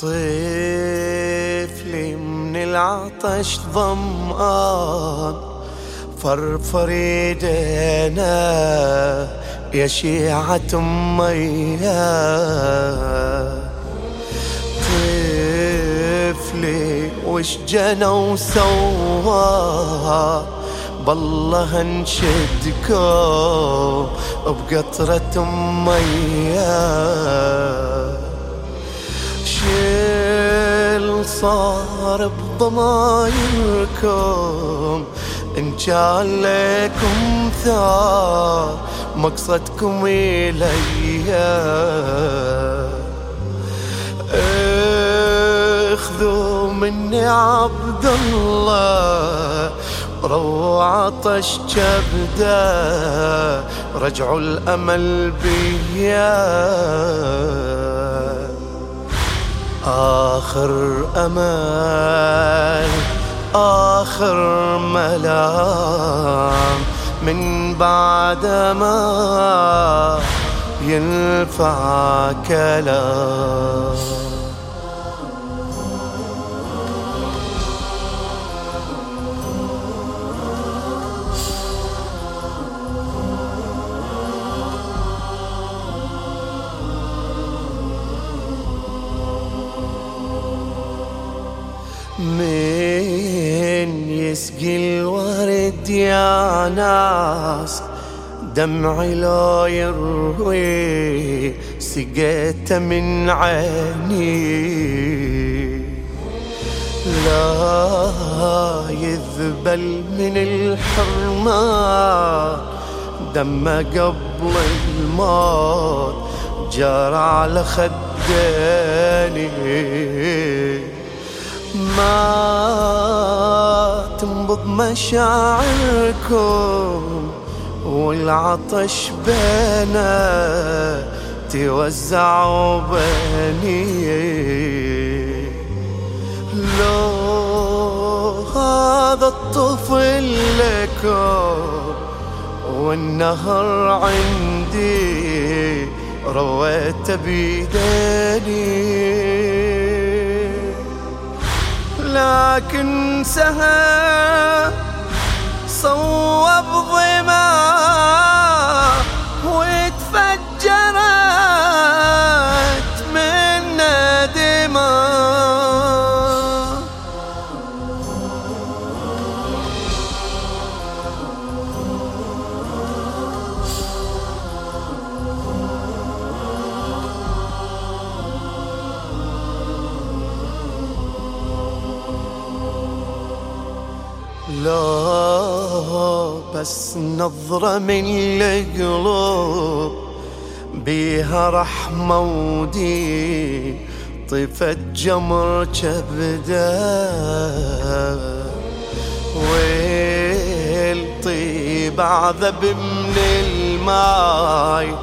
طفلي من العطش ظمآن فرفر ايدينا يا شيعة ميا طفلي وش جنى وسوى بالله انشدكم بقطرة مياه. صار بضمايركم إن كان لكم ثار مقصدكم اليا اخذوا مني عبد الله رو عطش كبده رجعوا الأمل بيا. آخر أمل آخر ملام من بعد ما ينفع كلام. من يسقي الورد يا ناس دمعي لو يروي سقيته من عيني. لا يذبل من الحرمان دمه قبل الموت جرى على خديني. ما تنبض مشاعركم والعطش بينا توزع بيني. لو هذا الطفل لكم والنهر عندي رويت بيديني. لكن سهى صوب ضما لا بس نظرة من القلوب بيها رحمة ودي طفت جمر كبدا والطيب عذب من الماي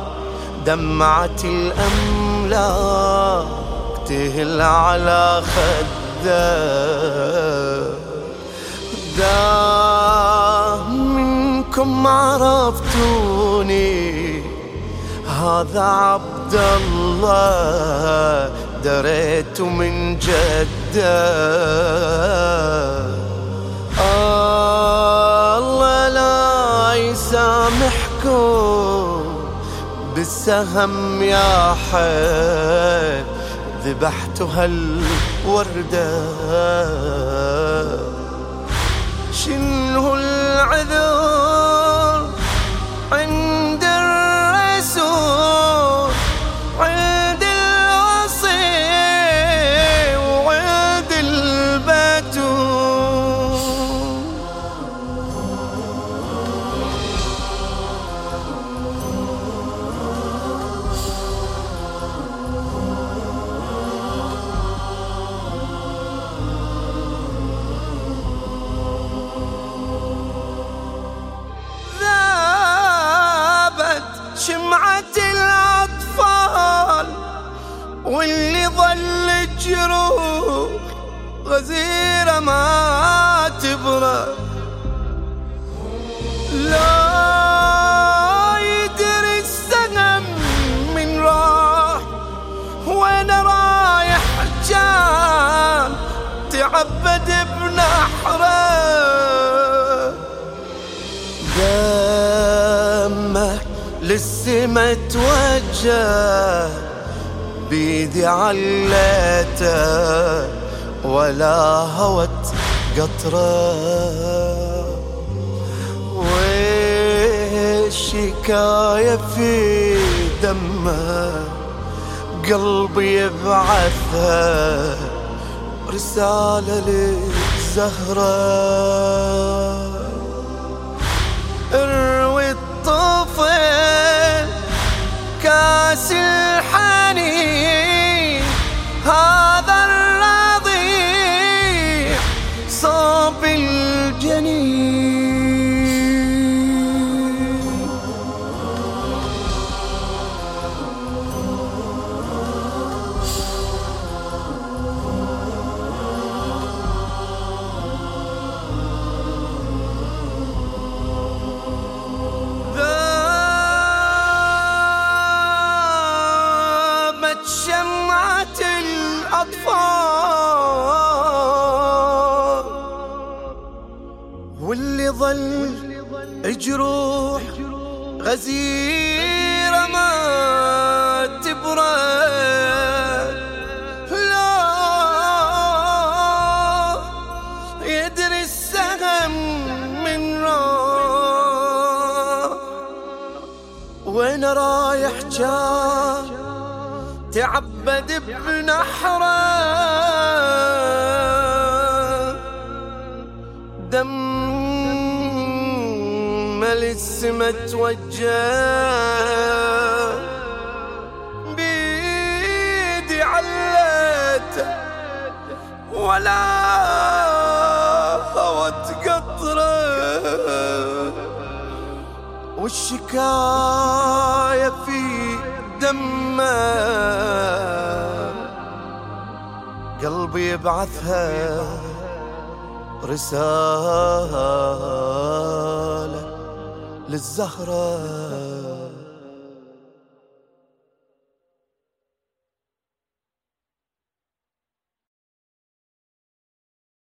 دمعة الأملاك تهل على خده. منكم عرفتوني هذا عبد الله دريت من جدة. الله لا يسامحكم بالسهم يا حي ذبحت هالورده شنو العذر؟ غزيرة ما تبرى لا يدري السنم من راح وين رايح جاي تعبد بنحره دمه للسما توجه بيدي عليته ولا هوت قطرة. والشكاية في دمه؟ قلبي يبعثها رسالة للزهرة. اروي الطفل كاس الحنين. ظل جروح غزيرة ما تبرد لا يدري السهم من راح وين رايح جاه تعبد بنحره دم للسما توجه. بيدي عليته ولا هوت قطرة. والشكاية في دمه. قلبي يبعثها رسالة. للزهرة.